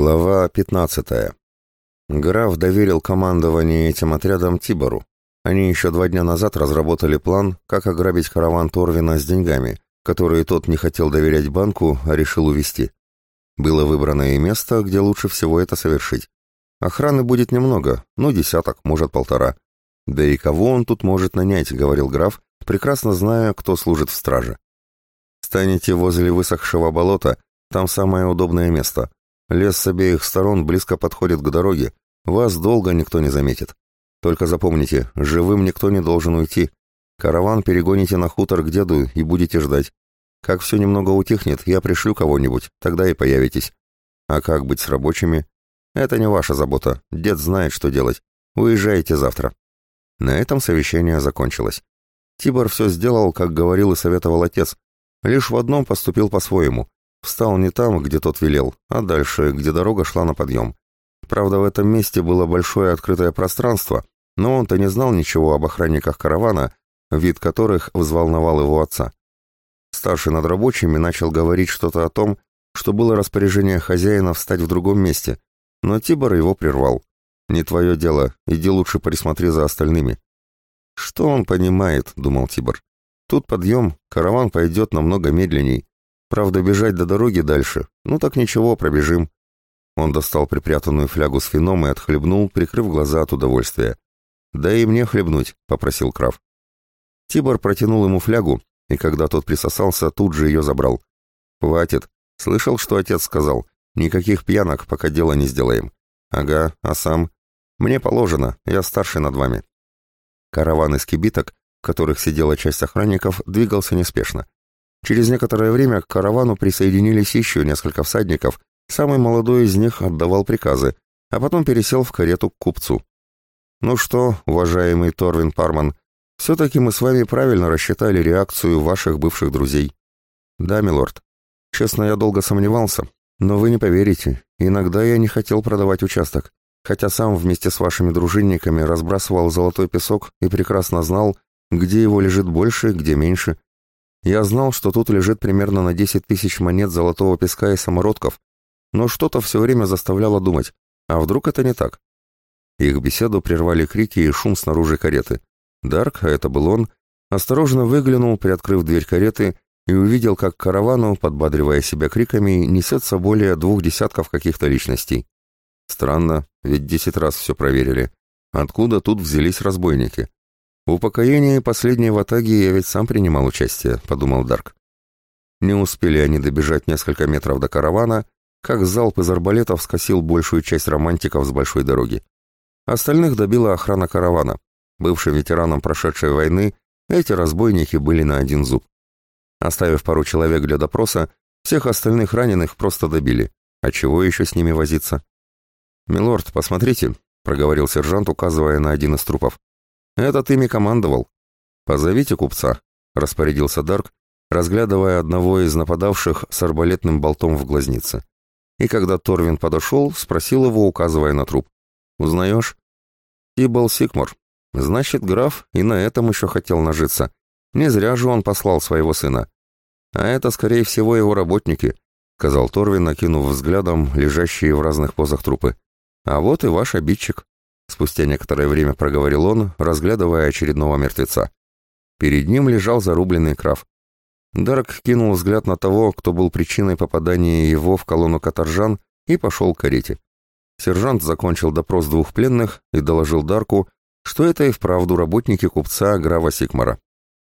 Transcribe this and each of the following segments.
Глава 15. Граф доверил командование этим отрядом Тибору. Они еще два дня назад разработали план, как ограбить караван Торвина с деньгами, которые тот не хотел доверять банку, а решил увести. Было выбрано и место, где лучше всего это совершить. Охраны будет немного, ну десяток, может полтора. Да и кого он тут может нанять, говорил граф, прекрасно зная, кто служит в страже. Станете возле высохшего болота, там самое удобное место. Лес с обеих сторон близко подходит к дороге. Вас долго никто не заметит. Только запомните, живым никто не должен уйти. Караван перегоните на хутор к деду и будете ждать. Как все немного утихнет, я пришлю кого-нибудь, тогда и появитесь. А как быть с рабочими? Это не ваша забота. Дед знает, что делать. Уезжайте завтра. На этом совещание закончилось. Тибор все сделал, как говорил и советовал отец. Лишь в одном поступил по-своему. Встал не там, где тот велел, а дальше, где дорога шла на подъем. Правда, в этом месте было большое открытое пространство, но он-то не знал ничего об охранниках каравана, вид которых взволновал его отца. Старший над рабочими начал говорить что-то о том, что было распоряжение хозяина встать в другом месте, но Тибор его прервал. «Не твое дело, иди лучше присмотри за остальными». «Что он понимает?» — думал Тибор. «Тут подъем, караван пойдет намного медленней, Правда, бежать до дороги дальше. Ну так ничего, пробежим. Он достал припрятанную флягу с вином и отхлебнул, прикрыв глаза от удовольствия. «Да и мне хлебнуть», — попросил Крав. Тибор протянул ему флягу, и когда тот присосался, тут же ее забрал. «Хватит. Слышал, что отец сказал. Никаких пьянок, пока дело не сделаем». «Ага, а сам?» «Мне положено, я старше над вами». Караван из кибиток, в которых сидела часть охранников, двигался неспешно. Через некоторое время к каравану присоединились еще несколько всадников, самый молодой из них отдавал приказы, а потом пересел в карету к купцу. «Ну что, уважаемый Торвин Парман, все-таки мы с вами правильно рассчитали реакцию ваших бывших друзей». «Да, милорд. Честно, я долго сомневался, но вы не поверите, иногда я не хотел продавать участок, хотя сам вместе с вашими дружинниками разбрасывал золотой песок и прекрасно знал, где его лежит больше, где меньше». Я знал, что тут лежит примерно на 10 тысяч монет золотого песка и самородков, но что-то все время заставляло думать, а вдруг это не так? Их беседу прервали крики и шум снаружи кареты. Дарк, а это был он, осторожно выглянул, приоткрыв дверь кареты, и увидел, как каравану, подбадривая себя криками, несется более двух десятков каких-то личностей. Странно, ведь десять раз все проверили. Откуда тут взялись разбойники? «В упокоении последней ватаги я ведь сам принимал участие», — подумал Дарк. Не успели они добежать несколько метров до каравана, как залп из арбалетов скосил большую часть романтиков с большой дороги. Остальных добила охрана каравана. Бывшим ветеранам прошедшей войны эти разбойники были на один зуб. Оставив пару человек для допроса, всех остальных раненых просто добили. А чего еще с ними возиться? «Милорд, посмотрите», — проговорил сержант, указывая на один из трупов. «Это ты ими командовал». «Позовите купца», — распорядился Дарк, разглядывая одного из нападавших с арбалетным болтом в глазнице. И когда Торвин подошел, спросил его, указывая на труп. «Узнаешь?» «Тибал Сикмор. Значит, граф и на этом еще хотел нажиться. Не зря же он послал своего сына». «А это, скорее всего, его работники», — сказал Торвин, накинув взглядом лежащие в разных позах трупы. «А вот и ваш обидчик». Спустя некоторое время проговорил он, разглядывая очередного мертвеца. Перед ним лежал зарубленный крав. Дарк кинул взгляд на того, кто был причиной попадания его в колонну каторжан, и пошел к карете. Сержант закончил допрос двух пленных и доложил Дарку, что это и вправду работники купца Грава Сикмара.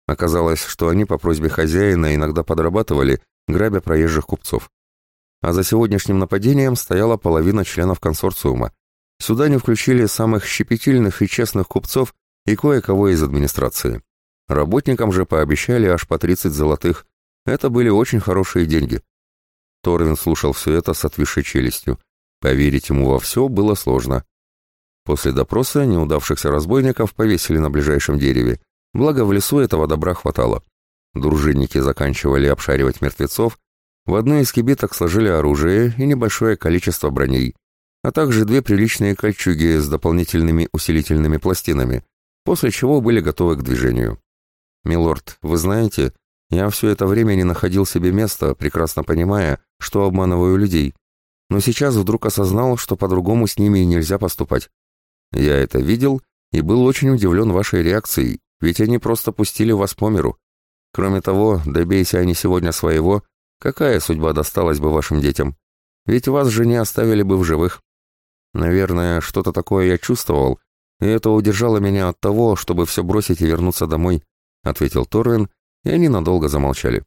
Оказалось, что они по просьбе хозяина иногда подрабатывали, грабя проезжих купцов. А за сегодняшним нападением стояла половина членов консорциума. Сюда не включили самых щепетильных и честных купцов и кое-кого из администрации. Работникам же пообещали аж по 30 золотых. Это были очень хорошие деньги. Торвин слушал все это с отвисшей челюстью. Поверить ему во все было сложно. После допроса неудавшихся разбойников повесили на ближайшем дереве. Благо в лесу этого добра хватало. Дружинники заканчивали обшаривать мертвецов. В одной из кибиток сложили оружие и небольшое количество броней а также две приличные кольчуги с дополнительными усилительными пластинами, после чего были готовы к движению. «Милорд, вы знаете, я все это время не находил себе места, прекрасно понимая, что обманываю людей, но сейчас вдруг осознал, что по-другому с ними нельзя поступать. Я это видел и был очень удивлен вашей реакцией, ведь они просто пустили вас по миру. Кроме того, добейся они сегодня своего, какая судьба досталась бы вашим детям? Ведь вас же не оставили бы в живых. Наверное, что-то такое я чувствовал, и это удержало меня от того, чтобы все бросить и вернуться домой, ответил Торрен. и они надолго замолчали.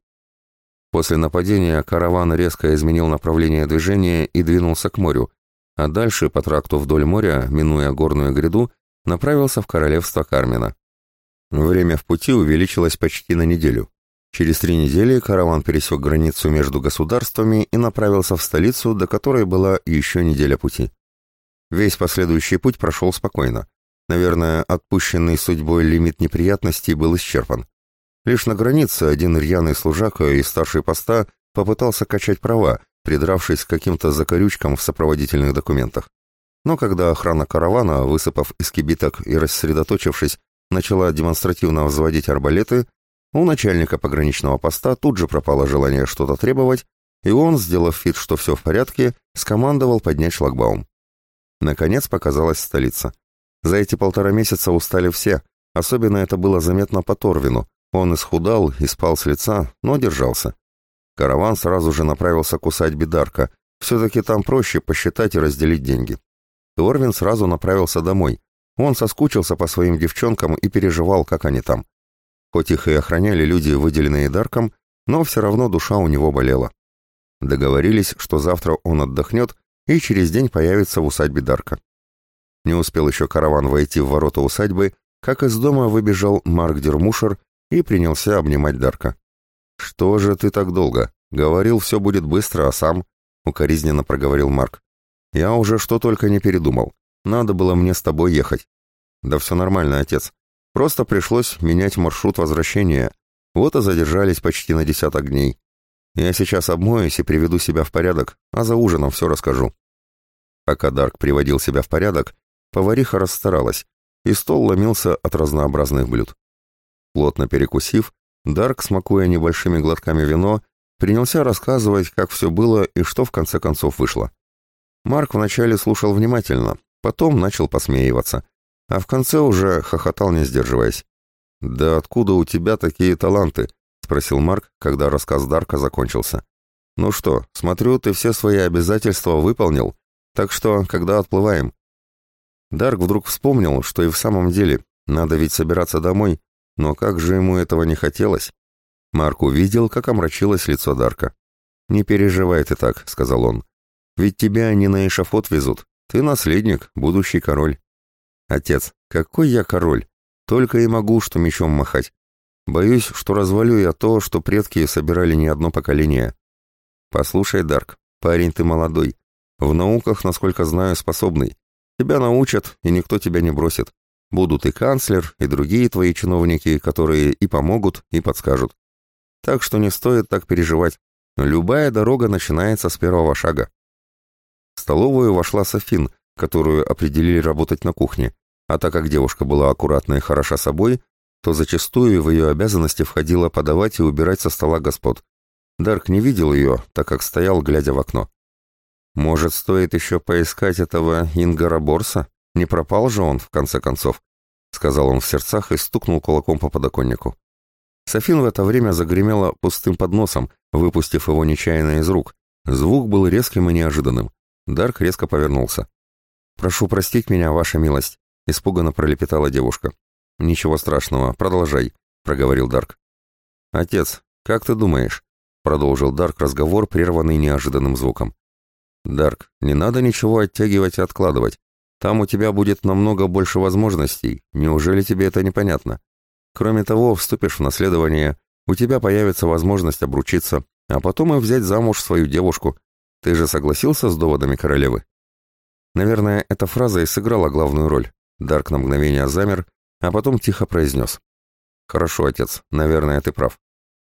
После нападения караван резко изменил направление движения и двинулся к морю, а дальше по тракту вдоль моря, минуя горную гряду, направился в королевство Кармина. Время в пути увеличилось почти на неделю. Через три недели караван пересек границу между государствами и направился в столицу, до которой была еще неделя пути. Весь последующий путь прошел спокойно. Наверное, отпущенный судьбой лимит неприятностей был исчерпан. Лишь на границе один рьяный служака и старший поста попытался качать права, придравшись к каким-то закорючкам в сопроводительных документах. Но когда охрана каравана, высыпав из кибиток и рассредоточившись, начала демонстративно взводить арбалеты, у начальника пограничного поста тут же пропало желание что-то требовать, и он, сделав вид, что все в порядке, скомандовал поднять шлагбаум. Наконец показалась столица. За эти полтора месяца устали все, особенно это было заметно по Торвину. Он исхудал и спал с лица, но держался. Караван сразу же направился к усадьбе Дарка. Все-таки там проще посчитать и разделить деньги. Торвин сразу направился домой. Он соскучился по своим девчонкам и переживал, как они там. Хоть их и охраняли люди, выделенные Дарком, но все равно душа у него болела. Договорились, что завтра он отдохнет, и через день появится в усадьбе Дарка. Не успел еще караван войти в ворота усадьбы, как из дома выбежал Марк Дермушер и принялся обнимать Дарка. «Что же ты так долго? Говорил, все будет быстро, а сам...» — укоризненно проговорил Марк. «Я уже что только не передумал. Надо было мне с тобой ехать». «Да все нормально, отец. Просто пришлось менять маршрут возвращения. Вот и задержались почти на десяток дней. Я сейчас обмоюсь и приведу себя в порядок, а за ужином все расскажу». Пока Дарк приводил себя в порядок, повариха расстаралась, и стол ломился от разнообразных блюд. Плотно перекусив, Дарк, смакуя небольшими глотками вино, принялся рассказывать, как все было и что в конце концов вышло. Марк вначале слушал внимательно, потом начал посмеиваться, а в конце уже хохотал, не сдерживаясь. «Да откуда у тебя такие таланты?» — спросил Марк, когда рассказ Дарка закончился. «Ну что, смотрю, ты все свои обязательства выполнил, так что когда отплываем?» Дарк вдруг вспомнил, что и в самом деле надо ведь собираться домой, но как же ему этого не хотелось? Марк увидел, как омрачилось лицо Дарка. «Не переживай ты так», — сказал он. «Ведь тебя они на эшафот везут. Ты наследник, будущий король». «Отец, какой я король? Только и могу, что мечом махать. Боюсь, что развалю я то, что предки собирали не одно поколение. Послушай, Дарк, парень ты молодой. В науках, насколько знаю, способный. Тебя научат, и никто тебя не бросит. Будут и канцлер, и другие твои чиновники, которые и помогут, и подскажут. Так что не стоит так переживать. Любая дорога начинается с первого шага. В столовую вошла Софин, которую определили работать на кухне. А так как девушка была аккуратна и хороша собой, то зачастую в ее обязанности входило подавать и убирать со стола господ. Дарк не видел ее, так как стоял, глядя в окно. Может, стоит еще поискать этого Ингара Борса? Не пропал же он, в конце концов, — сказал он в сердцах и стукнул кулаком по подоконнику. Софин в это время загремела пустым подносом, выпустив его нечаянно из рук. Звук был резким и неожиданным. Дарк резко повернулся. «Прошу простить меня, ваша милость», — испуганно пролепетала девушка. «Ничего страшного, продолжай», — проговорил Дарк. «Отец, как ты думаешь?» — продолжил Дарк разговор, прерванный неожиданным звуком. «Дарк, не надо ничего оттягивать и откладывать. Там у тебя будет намного больше возможностей. Неужели тебе это непонятно? Кроме того, вступишь в наследование, у тебя появится возможность обручиться, а потом и взять замуж свою девушку. Ты же согласился с доводами королевы?» Наверное, эта фраза и сыграла главную роль. Дарк на мгновение замер, а потом тихо произнес. «Хорошо, отец, наверное, ты прав.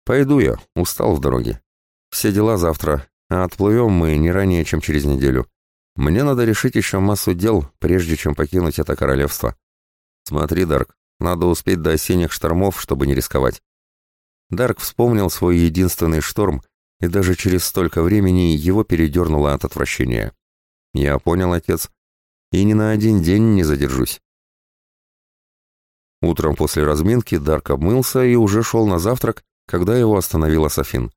Пойду я, устал в дороге. Все дела завтра, а отплывем мы не ранее, чем через неделю. Мне надо решить еще массу дел, прежде чем покинуть это королевство. Смотри, Дарк, надо успеть до осенних штормов, чтобы не рисковать». Дарк вспомнил свой единственный шторм, и даже через столько времени его передернуло от отвращения. «Я понял, отец, и ни на один день не задержусь. Утром после разминки Дарк обмылся и уже шел на завтрак, когда его остановила Софин.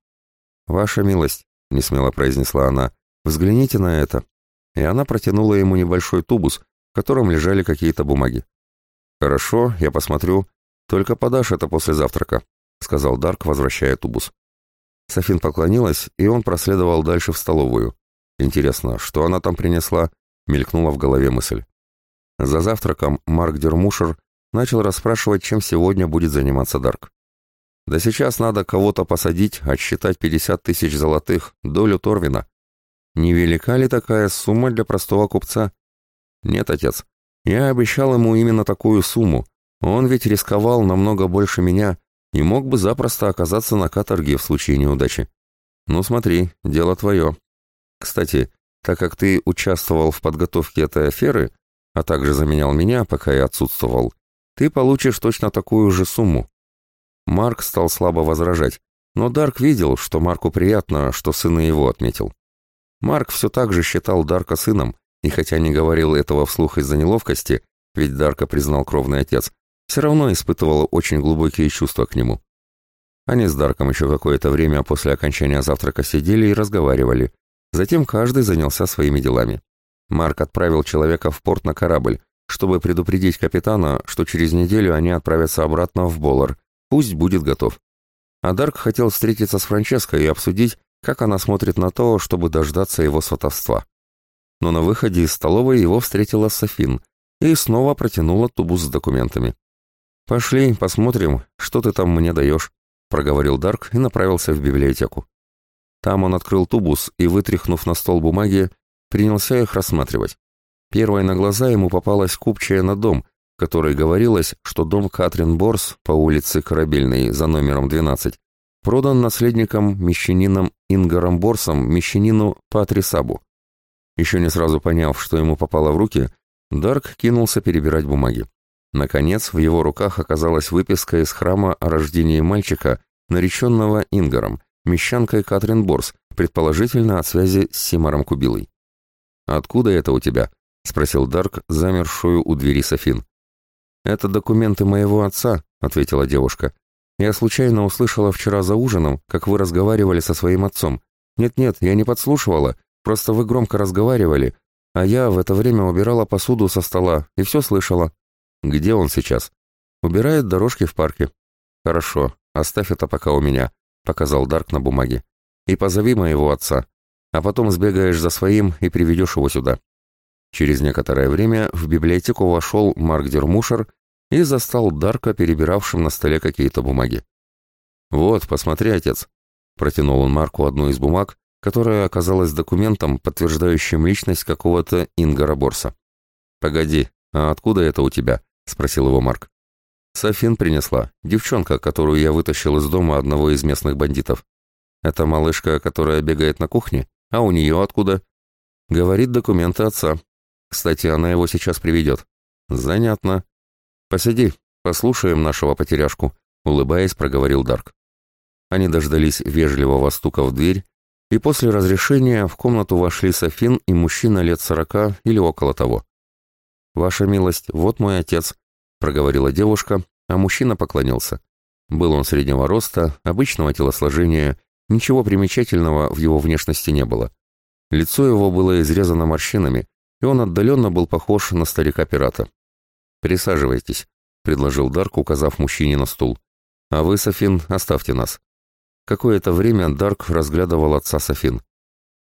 «Ваша милость», — несмело произнесла она, — «взгляните на это». И она протянула ему небольшой тубус, в котором лежали какие-то бумаги. «Хорошо, я посмотрю. Только подашь это после завтрака», — сказал Дарк, возвращая тубус. Софин поклонилась, и он проследовал дальше в столовую. «Интересно, что она там принесла?» — мелькнула в голове мысль. За завтраком Марк Дермушер начал расспрашивать, чем сегодня будет заниматься Дарк. «Да сейчас надо кого-то посадить, отсчитать 50 тысяч золотых, долю Торвина. Невелика ли такая сумма для простого купца?» «Нет, отец. Я обещал ему именно такую сумму. Он ведь рисковал намного больше меня и мог бы запросто оказаться на каторге в случае неудачи. Ну смотри, дело твое. Кстати, так как ты участвовал в подготовке этой аферы, а также заменял меня, пока я отсутствовал, ты получишь точно такую же сумму». Марк стал слабо возражать, но Дарк видел, что Марку приятно, что сына его отметил. Марк все так же считал Дарка сыном, и хотя не говорил этого вслух из-за неловкости, ведь Дарка признал кровный отец, все равно испытывал очень глубокие чувства к нему. Они с Дарком еще какое-то время после окончания завтрака сидели и разговаривали. Затем каждый занялся своими делами. Марк отправил человека в порт на корабль, чтобы предупредить капитана, что через неделю они отправятся обратно в Боллар. Пусть будет готов. А Дарк хотел встретиться с Франческо и обсудить, как она смотрит на то, чтобы дождаться его сватовства. Но на выходе из столовой его встретила Софин и снова протянула тубус с документами. «Пошли, посмотрим, что ты там мне даешь», — проговорил Дарк и направился в библиотеку. Там он открыл тубус и, вытряхнув на стол бумаги, принялся их рассматривать. Первой на глаза ему попалась купчая на дом, в которой говорилось, что дом Катрин Борс по улице Корабельной за номером 12 продан наследником мещанином Ингаром Борсом мещанину Патрисабу. Еще не сразу поняв, что ему попало в руки, Дарк кинулся перебирать бумаги. Наконец, в его руках оказалась выписка из храма о рождении мальчика, нареченного Ингаром, мещанкой Катрин Борс, предположительно от связи с Симаром Кубилой. «Откуда это у тебя?» — спросил Дарк, замершую у двери Софин. «Это документы моего отца», — ответила девушка. «Я случайно услышала вчера за ужином, как вы разговаривали со своим отцом. Нет-нет, я не подслушивала, просто вы громко разговаривали, а я в это время убирала посуду со стола и все слышала». «Где он сейчас?» «Убирает дорожки в парке». «Хорошо, оставь это пока у меня», — показал Дарк на бумаге. «И позови моего отца, а потом сбегаешь за своим и приведешь его сюда». Через некоторое время в библиотеку вошел Марк Дермушер и застал Дарка, перебиравшим на столе какие-то бумаги. «Вот, посмотри, отец», — протянул он Марку одну из бумаг, которая оказалась документом, подтверждающим личность какого-то Ингора Борса. «Погоди, а откуда это у тебя?» — спросил его Марк. «Софин принесла, девчонка, которую я вытащил из дома одного из местных бандитов. Это малышка, которая бегает на кухне, а у нее откуда?» «Говорит документы отца», кстати, она его сейчас приведет. Занятно. Посиди, послушаем нашего потеряшку, улыбаясь, проговорил Дарк. Они дождались вежливого стука в дверь, и после разрешения в комнату вошли Софин и мужчина лет сорока или около того. «Ваша милость, вот мой отец», — проговорила девушка, а мужчина поклонился. Был он среднего роста, обычного телосложения, ничего примечательного в его внешности не было. Лицо его было изрезано морщинами, и он отдаленно был похож на старика-пирата. «Присаживайтесь», — предложил Дарк, указав мужчине на стул. «А вы, Софин, оставьте нас». Какое-то время Дарк разглядывал отца Софин.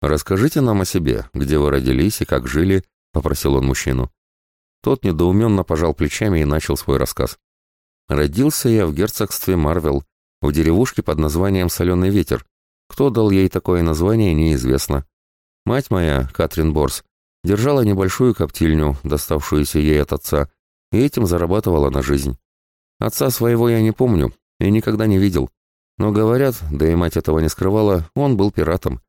«Расскажите нам о себе, где вы родились и как жили», — попросил он мужчину. Тот недоуменно пожал плечами и начал свой рассказ. «Родился я в герцогстве Марвел, в деревушке под названием «Соленый ветер». Кто дал ей такое название, неизвестно. Мать моя, Катрин Борс, Держала небольшую коптильню, доставшуюся ей от отца, и этим зарабатывала на жизнь. Отца своего я не помню и никогда не видел. Но говорят, да и мать этого не скрывала, он был пиратом.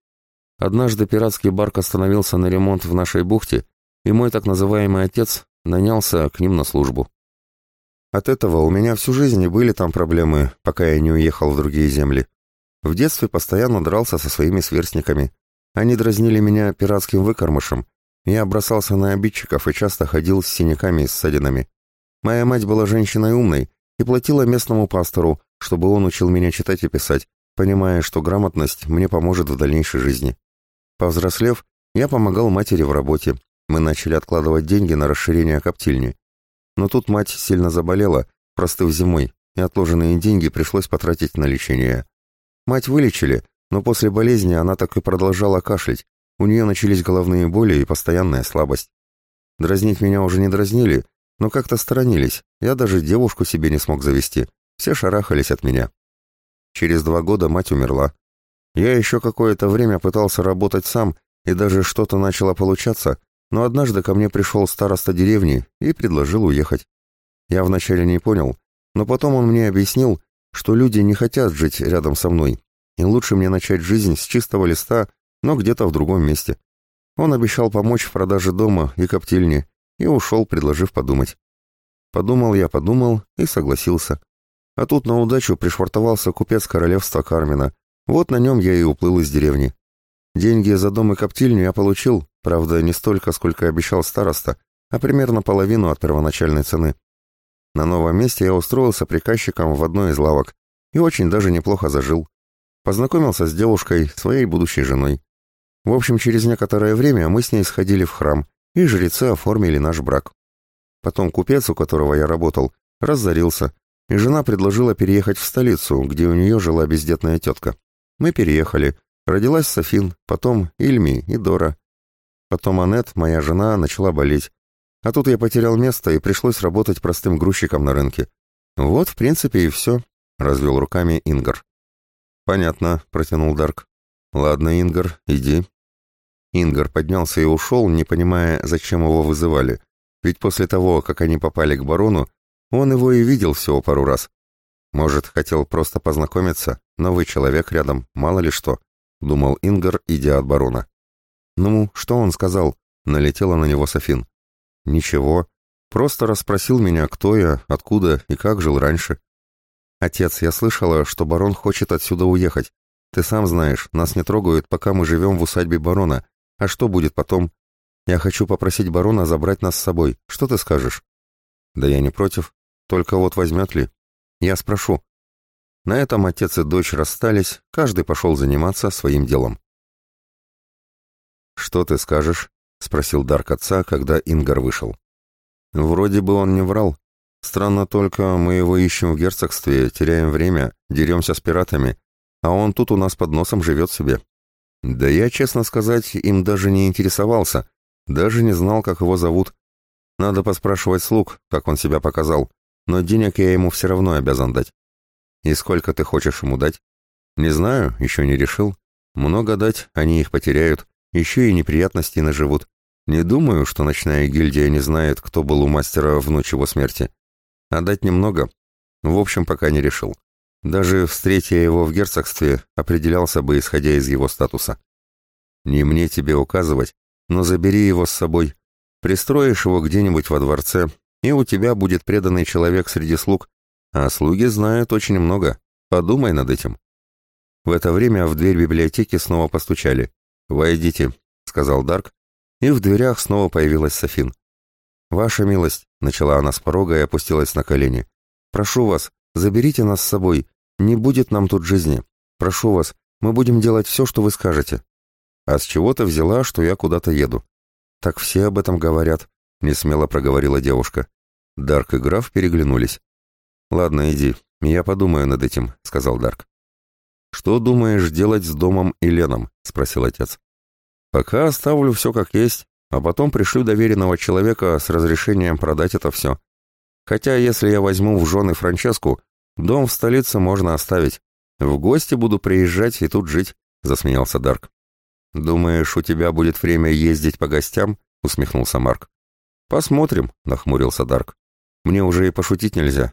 Однажды пиратский барк остановился на ремонт в нашей бухте, и мой так называемый отец нанялся к ним на службу. От этого у меня всю жизнь и были там проблемы, пока я не уехал в другие земли. В детстве постоянно дрался со своими сверстниками. Они дразнили меня пиратским выкормышем, я бросался на обидчиков и часто ходил с синяками и ссадинами. Моя мать была женщиной умной и платила местному пастору, чтобы он учил меня читать и писать, понимая, что грамотность мне поможет в дальнейшей жизни. Повзрослев, я помогал матери в работе. Мы начали откладывать деньги на расширение коптильни. Но тут мать сильно заболела, простыв зимой, и отложенные деньги пришлось потратить на лечение. Мать вылечили, но после болезни она так и продолжала кашлять, у нее начались головные боли и постоянная слабость. Дразнить меня уже не дразнили, но как-то сторонились. Я даже девушку себе не смог завести. Все шарахались от меня. Через два года мать умерла. Я еще какое-то время пытался работать сам, и даже что-то начало получаться, но однажды ко мне пришел староста деревни и предложил уехать. Я вначале не понял, но потом он мне объяснил, что люди не хотят жить рядом со мной, и лучше мне начать жизнь с чистого листа но где-то в другом месте. Он обещал помочь в продаже дома и коптильни и ушел, предложив подумать. Подумал я, подумал и согласился. А тут на удачу пришвартовался купец королевства Кармина. Вот на нем я и уплыл из деревни. Деньги за дом и коптильню я получил, правда, не столько, сколько обещал староста, а примерно половину от первоначальной цены. На новом месте я устроился приказчиком в одной из лавок и очень даже неплохо зажил. Познакомился с девушкой, своей будущей женой. В общем, через некоторое время мы с ней сходили в храм, и жрецы оформили наш брак. Потом купец, у которого я работал, разорился, и жена предложила переехать в столицу, где у нее жила бездетная тетка. Мы переехали. Родилась Софин, потом Ильми и Дора. Потом Аннет, моя жена, начала болеть. А тут я потерял место и пришлось работать простым грузчиком на рынке. Вот, в принципе, и все, — развел руками Ингар. «Понятно», — протянул Дарк. «Ладно, Ингар, иди». Ингар поднялся и ушел, не понимая, зачем его вызывали. Ведь после того, как они попали к барону, он его и видел всего пару раз. Может, хотел просто познакомиться, новый человек рядом, мало ли что, думал Ингар, идя от барона. Ну, что он сказал? Налетела на него Софин. Ничего, просто расспросил меня, кто я, откуда и как жил раньше. Отец, я слышала, что барон хочет отсюда уехать. Ты сам знаешь, нас не трогают, пока мы живем в усадьбе барона. А что будет потом? Я хочу попросить барона забрать нас с собой. Что ты скажешь? Да я не против. Только вот возьмет ли? Я спрошу. На этом отец и дочь расстались, каждый пошел заниматься своим делом. «Что ты скажешь?» — спросил Дарк отца, когда Ингар вышел. «Вроде бы он не врал. Странно только, мы его ищем в герцогстве, теряем время, деремся с пиратами, а он тут у нас под носом живет себе. Да я, честно сказать, им даже не интересовался, даже не знал, как его зовут. Надо поспрашивать слуг, как он себя показал, но денег я ему все равно обязан дать. И сколько ты хочешь ему дать? Не знаю, еще не решил. Много дать, они их потеряют, еще и неприятности наживут. Не думаю, что ночная гильдия не знает, кто был у мастера в ночь его смерти. А дать немного? В общем, пока не решил. Даже встретя его в герцогстве, определялся бы, исходя из его статуса. Не мне тебе указывать, но забери его с собой. Пристроишь его где-нибудь во дворце, и у тебя будет преданный человек среди слуг, а слуги знают очень много. Подумай над этим. В это время в дверь библиотеки снова постучали. «Войдите», — сказал Дарк, и в дверях снова появилась Софин. «Ваша милость», — начала она с порога и опустилась на колени. «Прошу вас, Заберите нас с собой, не будет нам тут жизни. Прошу вас, мы будем делать все, что вы скажете». «А с чего ты взяла, что я куда-то еду?» «Так все об этом говорят», — несмело проговорила девушка. Дарк и граф переглянулись. «Ладно, иди, я подумаю над этим», — сказал Дарк. «Что думаешь делать с домом и Леном?» — спросил отец. «Пока оставлю все как есть, а потом пришлю доверенного человека с разрешением продать это все. Хотя, если я возьму в жены Франческу, дом в столице можно оставить. В гости буду приезжать и тут жить», — засмеялся Дарк. «Думаешь, у тебя будет время ездить по гостям?» — усмехнулся Марк. «Посмотрим», — нахмурился Дарк. «Мне уже и пошутить нельзя.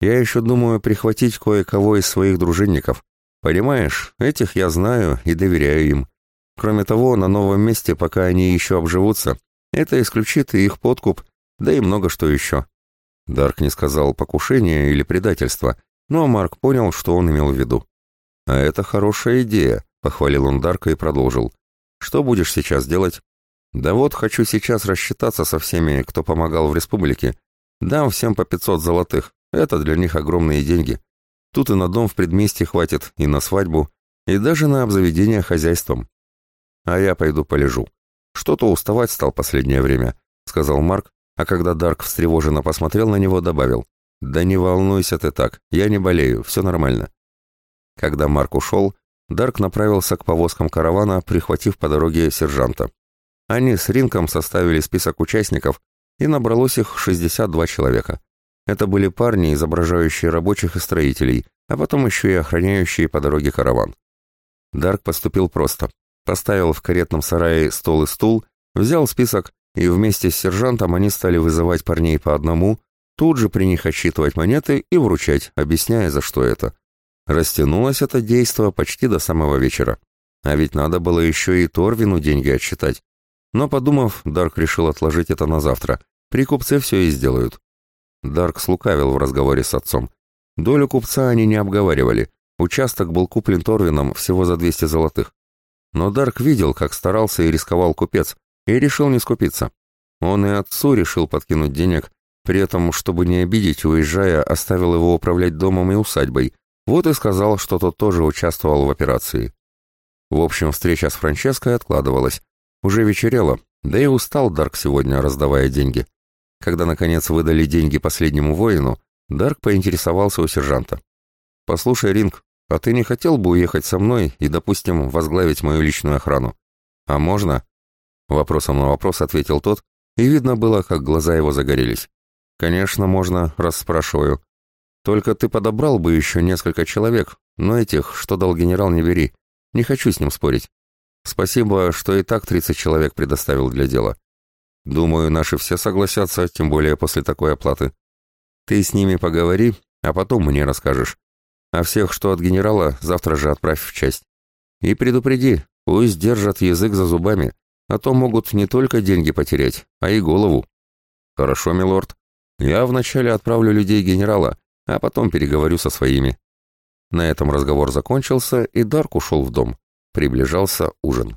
Я еще думаю прихватить кое-кого из своих дружинников. Понимаешь, этих я знаю и доверяю им. Кроме того, на новом месте, пока они еще обживутся, это исключит и их подкуп, да и много что еще. Дарк не сказал покушение или предательство, но Марк понял, что он имел в виду. «А это хорошая идея», — похвалил он Дарка и продолжил. «Что будешь сейчас делать?» «Да вот, хочу сейчас рассчитаться со всеми, кто помогал в республике. Дам всем по 500 золотых. Это для них огромные деньги. Тут и на дом в предместье хватит, и на свадьбу, и даже на обзаведение хозяйством. А я пойду полежу. Что-то уставать стал последнее время», — сказал Марк а когда Дарк встревоженно посмотрел на него, добавил «Да не волнуйся ты так, я не болею, все нормально». Когда Марк ушел, Дарк направился к повозкам каравана, прихватив по дороге сержанта. Они с Ринком составили список участников, и набралось их 62 человека. Это были парни, изображающие рабочих и строителей, а потом еще и охраняющие по дороге караван. Дарк поступил просто. Поставил в каретном сарае стол и стул, взял список и вместе с сержантом они стали вызывать парней по одному, тут же при них отсчитывать монеты и вручать, объясняя, за что это. Растянулось это действо почти до самого вечера. А ведь надо было еще и Торвину деньги отсчитать. Но, подумав, Дарк решил отложить это на завтра. При купце все и сделают. Дарк слукавил в разговоре с отцом. Долю купца они не обговаривали. Участок был куплен Торвином всего за 200 золотых. Но Дарк видел, как старался и рисковал купец, и решил не скупиться. Он и отцу решил подкинуть денег, при этом, чтобы не обидеть, уезжая, оставил его управлять домом и усадьбой, вот и сказал, что тот тоже участвовал в операции. В общем, встреча с Франческой откладывалась. Уже вечерело, да и устал Дарк сегодня, раздавая деньги. Когда, наконец, выдали деньги последнему воину, Дарк поинтересовался у сержанта. «Послушай, Ринг, а ты не хотел бы уехать со мной и, допустим, возглавить мою личную охрану? А можно? Вопросом на вопрос ответил тот, и видно было, как глаза его загорелись. «Конечно, можно, расспрашиваю. Только ты подобрал бы еще несколько человек, но этих, что дал генерал, не бери. Не хочу с ним спорить. Спасибо, что и так 30 человек предоставил для дела. Думаю, наши все согласятся, тем более после такой оплаты. Ты с ними поговори, а потом мне расскажешь. А всех, что от генерала, завтра же отправь в часть. И предупреди, пусть держат язык за зубами а то могут не только деньги потерять, а и голову». «Хорошо, милорд. Я вначале отправлю людей генерала, а потом переговорю со своими». На этом разговор закончился, и Дарк ушел в дом. Приближался ужин.